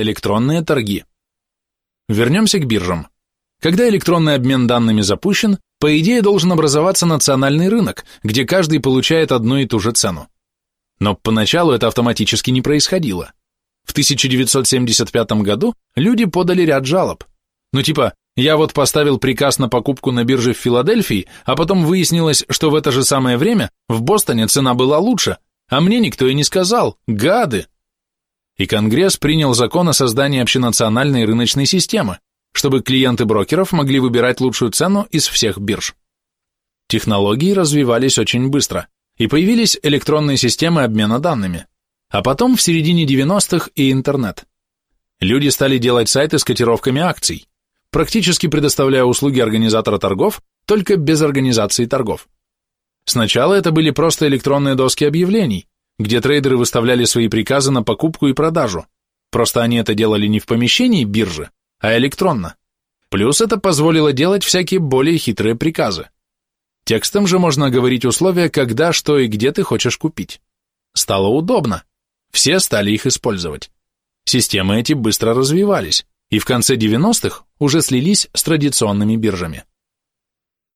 Электронные торги. Вернемся к биржам. Когда электронный обмен данными запущен, по идее должен образоваться национальный рынок, где каждый получает одну и ту же цену. Но поначалу это автоматически не происходило. В 1975 году люди подали ряд жалоб. Ну типа, я вот поставил приказ на покупку на бирже в Филадельфии, а потом выяснилось, что в это же самое время в Бостоне цена была лучше, а мне никто и не сказал, гады. И Конгресс принял закон о создании общенациональной рыночной системы, чтобы клиенты брокеров могли выбирать лучшую цену из всех бирж. Технологии развивались очень быстро, и появились электронные системы обмена данными, а потом в середине 90-х и интернет. Люди стали делать сайты с котировками акций, практически предоставляя услуги организатора торгов, только без организации торгов. Сначала это были просто электронные доски объявлений, где трейдеры выставляли свои приказы на покупку и продажу, просто они это делали не в помещении биржи, а электронно. Плюс это позволило делать всякие более хитрые приказы. Текстом же можно говорить условия, когда, что и где ты хочешь купить. Стало удобно. Все стали их использовать. Системы эти быстро развивались, и в конце 90-х уже слились с традиционными биржами.